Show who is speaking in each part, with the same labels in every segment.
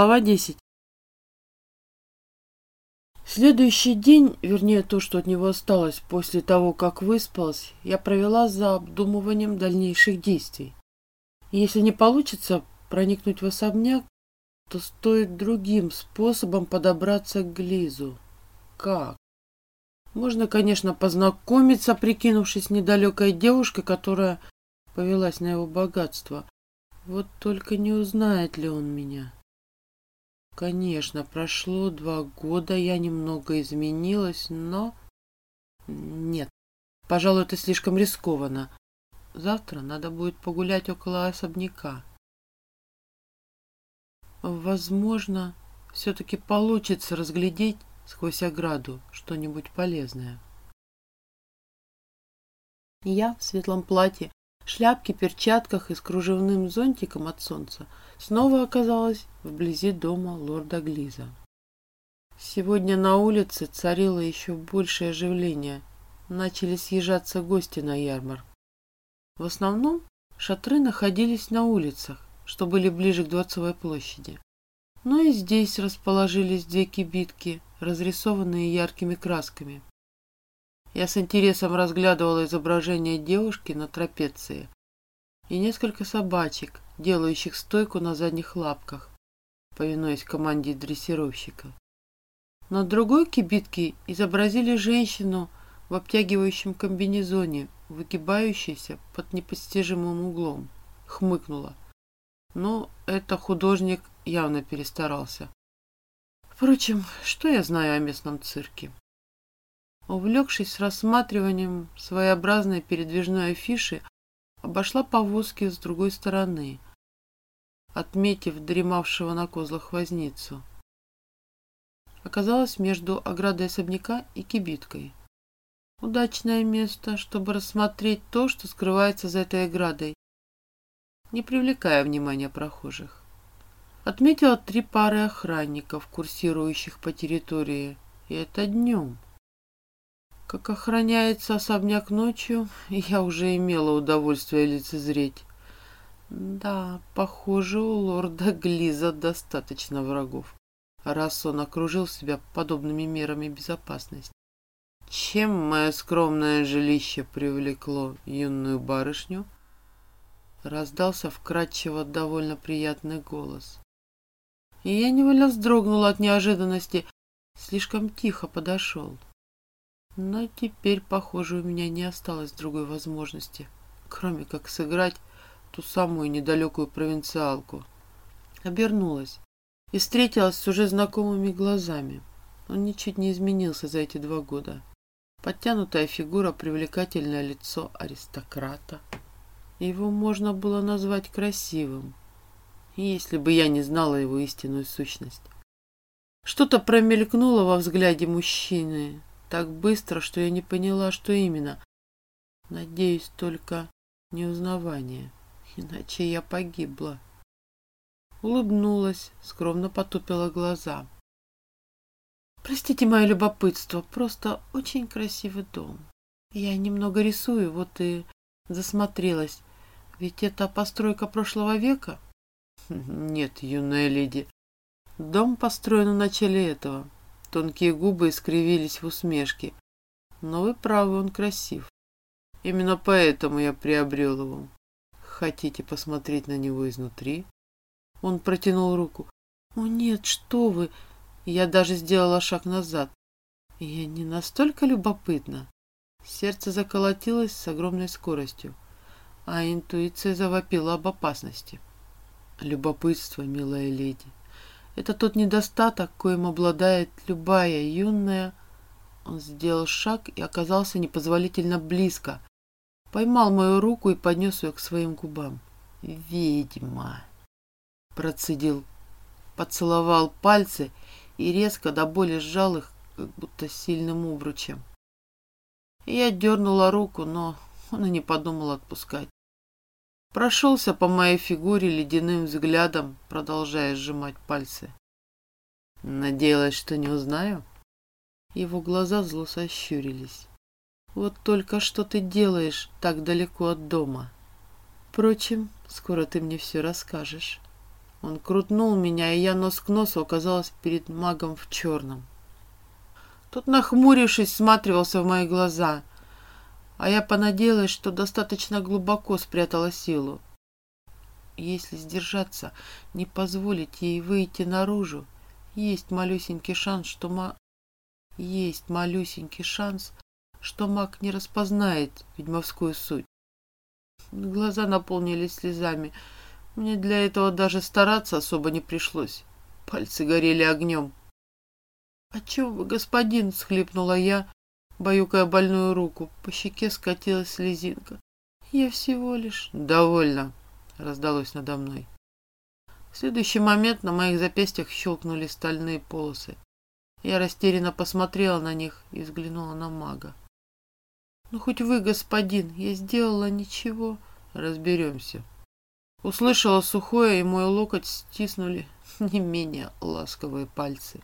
Speaker 1: Глава 10. Следующий день, вернее то, что от него осталось после того, как выспалась, я провела за обдумыванием дальнейших действий. Если не получится проникнуть в особняк, то стоит другим способом подобраться к Глизу. Как? Можно, конечно, познакомиться, прикинувшись недалекой девушкой, которая повелась на его богатство. Вот только не узнает ли он меня. Конечно, прошло два года, я немного изменилась, но... Нет, пожалуй, это слишком рискованно. Завтра надо будет погулять около особняка. Возможно, все-таки получится разглядеть сквозь ограду что-нибудь полезное. Я в светлом платье, шляпке, перчатках и с кружевным зонтиком от солнца – снова оказалась вблизи дома лорда Глиза. Сегодня на улице царило еще большее оживление. Начали съезжаться гости на ярмарку. В основном шатры находились на улицах, что были ближе к Дворцовой площади. Но и здесь расположились две кибитки, разрисованные яркими красками. Я с интересом разглядывала изображение девушки на трапеции и несколько собачек, делающих стойку на задних лапках, повинуясь команде дрессировщика. На другой кибитке изобразили женщину в обтягивающем комбинезоне, выгибающейся под непостижимым углом. Хмыкнула. Но это художник явно перестарался. Впрочем, что я знаю о местном цирке? Увлекшись рассматриванием своеобразной передвижной афиши, обошла повозки с другой стороны – отметив дремавшего на козлах возницу. Оказалось между оградой особняка и кибиткой. Удачное место, чтобы рассмотреть то, что скрывается за этой оградой, не привлекая внимания прохожих. Отметила три пары охранников, курсирующих по территории, и это днем. Как охраняется особняк ночью, я уже имела удовольствие лицезреть. Да, похоже, у лорда Глиза достаточно врагов, раз он окружил себя подобными мерами безопасности. Чем мое скромное жилище привлекло юную барышню? Раздался вкрадчиво довольно приятный голос. И я невольно вздрогнула от неожиданности, слишком тихо подошел. Но теперь, похоже, у меня не осталось другой возможности, кроме как сыграть ту самую недалекую провинциалку. Обернулась и встретилась с уже знакомыми глазами. Он ничуть не изменился за эти два года. Подтянутая фигура, привлекательное лицо аристократа. Его можно было назвать красивым, если бы я не знала его истинную сущность. Что-то промелькнуло во взгляде мужчины так быстро, что я не поняла, что именно. Надеюсь, только неузнавание иначе я погибла. Улыбнулась, скромно потупила глаза. Простите мое любопытство, просто очень красивый дом. Я немного рисую, вот и засмотрелась. Ведь это постройка прошлого века? Нет, юная леди. Дом построен в начале этого. Тонкие губы искривились в усмешке. Но вы правы, он красив. Именно поэтому я приобрел его. Хотите посмотреть на него изнутри? Он протянул руку. О нет, что вы! Я даже сделала шаг назад. Я не настолько любопытна. Сердце заколотилось с огромной скоростью, а интуиция завопила об опасности. Любопытство, милая леди, это тот недостаток, коим обладает любая юная... Он сделал шаг и оказался непозволительно близко, поймал мою руку и поднес ее к своим губам. «Ведьма!» Процедил, поцеловал пальцы и резко до боли сжал их, как будто сильным обручем. Я дернула руку, но он и не подумал отпускать. Прошелся по моей фигуре ледяным взглядом, продолжая сжимать пальцы. Надеялась, что не узнаю? Его глаза зло сощурились. Вот только что ты делаешь так далеко от дома. Впрочем, скоро ты мне все расскажешь. Он крутнул меня, и я нос к носу оказалась перед магом в черном. Тот, нахмурившись, всматривался в мои глаза, а я понадеялась, что достаточно глубоко спрятала силу. Если сдержаться, не позволить ей выйти наружу, есть малюсенький шанс, что ма... Есть малюсенький шанс, что маг не распознает ведьмовскую суть. Глаза наполнились слезами. Мне для этого даже стараться особо не пришлось. Пальцы горели огнем. — О чем вы, господин? — схлипнула я, баюкая больную руку. По щеке скатилась слезинка. — Я всего лишь... — Довольно, — раздалось надо мной. В следующий момент на моих запястьях щелкнули стальные полосы. Я растерянно посмотрела на них и взглянула на мага. «Ну, хоть вы, господин, я сделала ничего. Разберемся». Услышала сухое, и мой локоть стиснули не менее ласковые пальцы.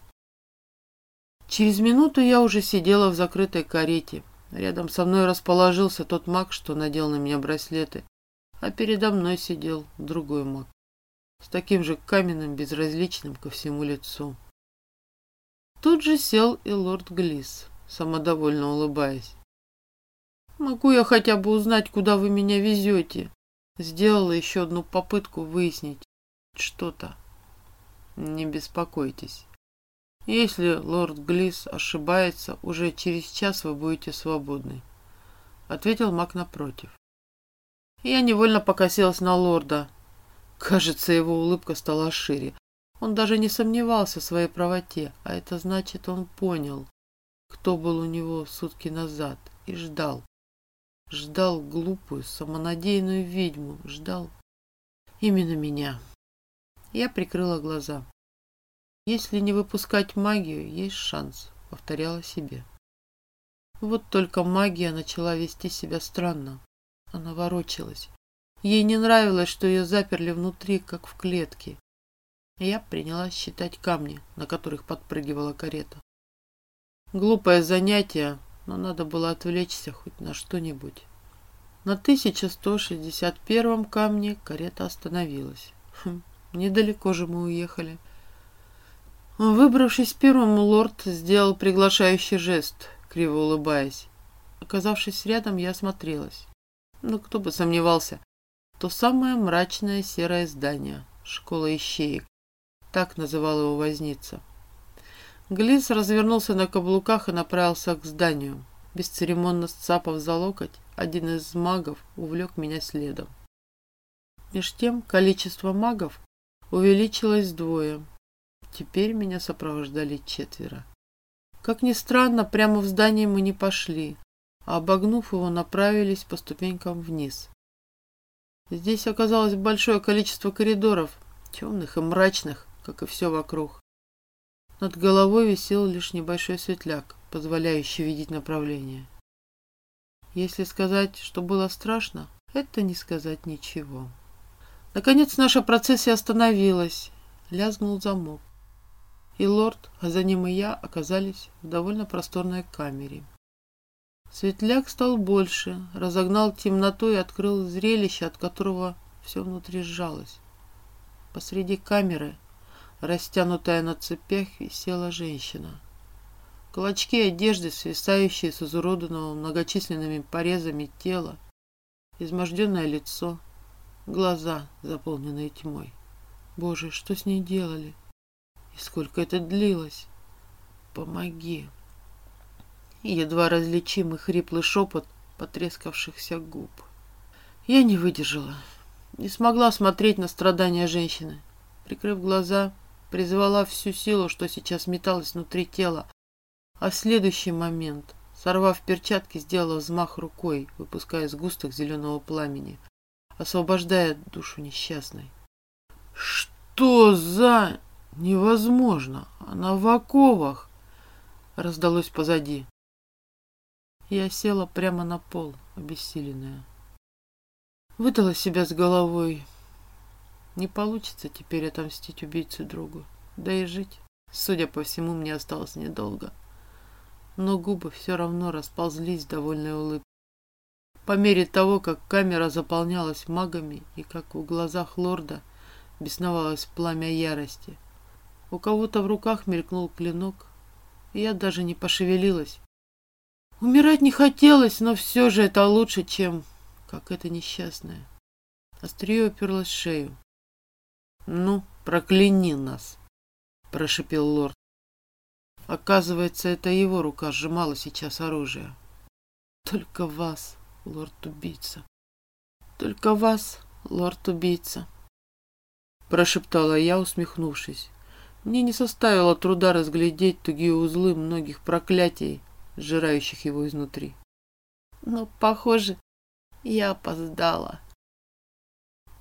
Speaker 1: Через минуту я уже сидела в закрытой карете. Рядом со мной расположился тот маг, что надел на меня браслеты, а передо мной сидел другой маг с таким же каменным, безразличным ко всему лицу. Тут же сел и лорд Глис, самодовольно улыбаясь. «Могу я хотя бы узнать, куда вы меня везете?» Сделала еще одну попытку выяснить что-то. «Не беспокойтесь. Если лорд Глис ошибается, уже через час вы будете свободны», — ответил маг напротив. Я невольно покосилась на лорда. Кажется, его улыбка стала шире. Он даже не сомневался в своей правоте, а это значит, он понял, кто был у него сутки назад, и ждал. Ждал глупую, самонадеянную ведьму, ждал именно меня. Я прикрыла глаза. Если не выпускать магию, есть шанс, повторяла себе. Вот только магия начала вести себя странно. Она ворочалась. Ей не нравилось, что ее заперли внутри, как в клетке. Я принялась считать камни, на которых подпрыгивала карета. Глупое занятие, но надо было отвлечься хоть на что-нибудь. На 1161 камне карета остановилась. Хм, недалеко же мы уехали. Выбравшись первым, лорд сделал приглашающий жест, криво улыбаясь. Оказавшись рядом, я осмотрелась. Ну, кто бы сомневался. То самое мрачное серое здание, школа ищеек. Так называл его возница. Глис развернулся на каблуках и направился к зданию. Бесцеремонно сцапав за локоть, один из магов увлек меня следом. Меж тем количество магов увеличилось вдвое. Теперь меня сопровождали четверо. Как ни странно, прямо в здание мы не пошли, а обогнув его, направились по ступенькам вниз. Здесь оказалось большое количество коридоров, темных и мрачных, как и все вокруг. Над головой висел лишь небольшой светляк, позволяющий видеть направление. Если сказать, что было страшно, это не сказать ничего. Наконец наша процессия остановилась. Лязгнул замок. И лорд, а за ним и я оказались в довольно просторной камере. Светляк стал больше, разогнал темноту и открыл зрелище, от которого все внутри сжалось. Посреди камеры, растянутая на цепях, висела женщина. Клочки одежды, свисающие с изуродованного многочисленными порезами тела, изможденное лицо, глаза, заполненные тьмой. Боже, что с ней делали? И сколько это длилось? Помоги. Едва различимый хриплый шепот потрескавшихся губ. Я не выдержала. Не смогла смотреть на страдания женщины. Прикрыв глаза, призвала всю силу, что сейчас металась внутри тела, а в следующий момент, сорвав перчатки, сделала взмах рукой, выпуская сгусток зеленого пламени, освобождая душу несчастной. «Что за...» «Невозможно! Она в оковах!» Раздалось позади. Я села прямо на пол, обессиленная. Выдала себя с головой. Не получится теперь отомстить убийце другу. Да и жить, судя по всему, мне осталось недолго но губы все равно расползлись в довольной улыбке. По мере того, как камера заполнялась магами и как в глазах лорда бесновалось пламя ярости. У кого-то в руках мелькнул клинок, я даже не пошевелилась. Умирать не хотелось, но все же это лучше, чем как это несчастное. Острие уперлось в шею. «Ну, прокляни нас!» — прошипел лорд. Оказывается, это его рука сжимала сейчас оружие. «Только вас, лорд-убийца! Только вас, лорд-убийца!» Прошептала я, усмехнувшись. Мне не составило труда разглядеть тугие узлы многих проклятий, сжирающих его изнутри. Но, похоже, я опоздала.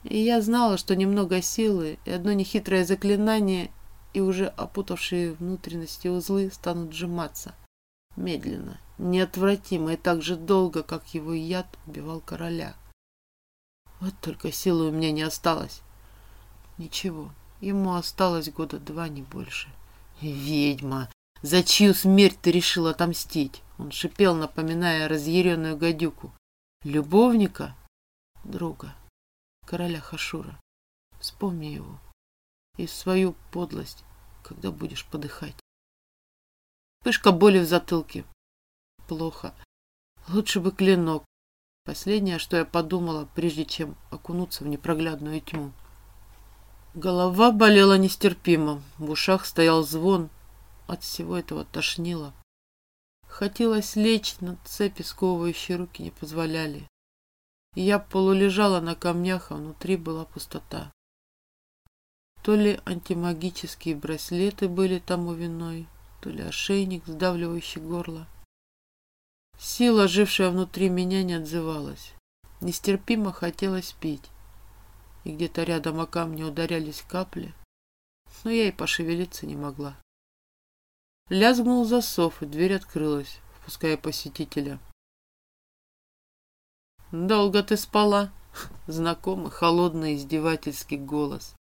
Speaker 1: И я знала, что немного силы и одно нехитрое заклинание, и уже опутавшие внутренности узлы станут сжиматься. Медленно, неотвратимо и так же долго, как его яд убивал короля. Вот только силы у меня не осталось. Ничего, ему осталось года два, не больше. Ведьма! За чью смерть ты решил отомстить? Он шипел, напоминая разъяренную гадюку. Любовника? Друга. Короля Хашура. Вспомни его. И свою подлость, когда будешь подыхать. Пышка боли в затылке. Плохо. Лучше бы клинок. Последнее, что я подумала, прежде чем окунуться в непроглядную тьму. Голова болела нестерпимо, в ушах стоял звон, от всего этого тошнило. Хотелось лечь, но цепи, сковывающие руки, не позволяли. Я полулежала на камнях, а внутри была пустота. То ли антимагические браслеты были тому виной, то ли ошейник, сдавливающий горло. Сила, жившая внутри меня, не отзывалась. Нестерпимо хотелось пить и где-то рядом о камни ударялись капли, но я и пошевелиться не могла. Лязгнул засов, и дверь открылась, впуская посетителя. «Долго ты спала?» Знакомый, холодный, издевательский голос.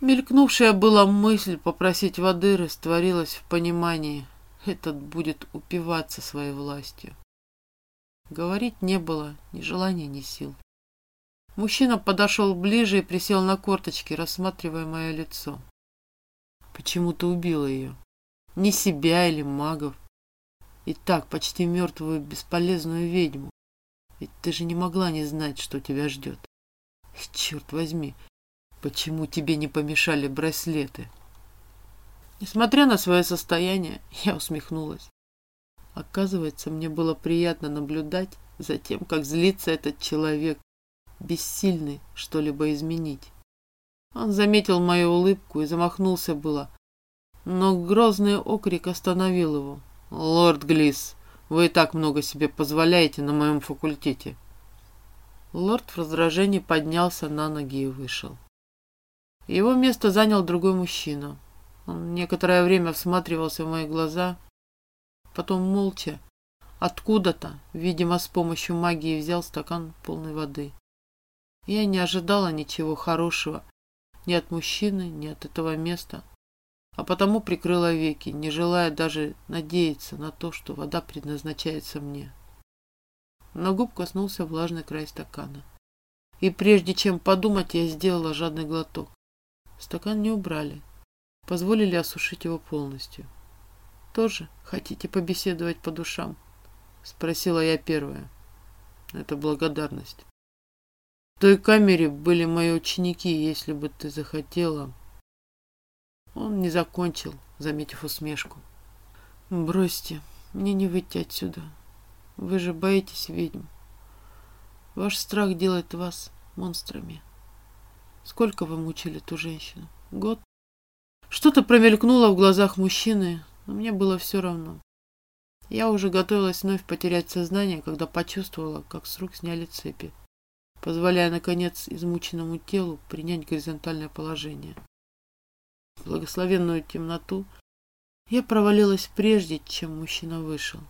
Speaker 1: Мелькнувшая была мысль попросить воды растворилась в понимании. Этот будет упиваться своей властью. Говорить не было ни желания, ни сил. Мужчина подошел ближе и присел на корточки, рассматривая мое лицо. Почему ты убила ее? Не себя или магов. И так, почти мертвую, бесполезную ведьму. Ведь ты же не могла не знать, что тебя ждет. Черт возьми, почему тебе не помешали браслеты? Несмотря на свое состояние, я усмехнулась. Оказывается, мне было приятно наблюдать за тем, как злится этот человек, бессильный что-либо изменить. Он заметил мою улыбку и замахнулся было, но грозный окрик остановил его. «Лорд Глис, вы и так много себе позволяете на моем факультете». Лорд в раздражении поднялся на ноги и вышел. Его место занял другой мужчина. Он некоторое время всматривался в мои глаза, потом молча, откуда-то, видимо, с помощью магии взял стакан полной воды. Я не ожидала ничего хорошего ни от мужчины, ни от этого места, а потому прикрыла веки, не желая даже надеяться на то, что вода предназначается мне. На губ коснулся влажный край стакана. И прежде чем подумать, я сделала жадный глоток. Стакан не убрали, позволили осушить его полностью. «Тоже хотите побеседовать по душам?» — спросила я первая. Это благодарность. В той камере были мои ученики, если бы ты захотела. Он не закончил, заметив усмешку. Бросьте, мне не выйти отсюда. Вы же боитесь ведьм. Ваш страх делает вас монстрами. Сколько вы мучили ту женщину? Год? Что-то промелькнуло в глазах мужчины, но мне было все равно. Я уже готовилась вновь потерять сознание, когда почувствовала, как с рук сняли цепи позволяя, наконец, измученному телу принять горизонтальное положение. В благословенную темноту я провалилась прежде, чем мужчина вышел.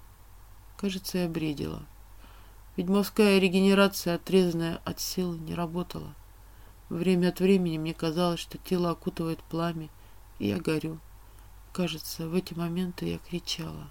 Speaker 1: Кажется, я бредила. Ведьмовская регенерация, отрезанная от силы, не работала. Время от времени мне казалось, что тело окутывает пламя, и я горю. Кажется, в эти моменты я кричала.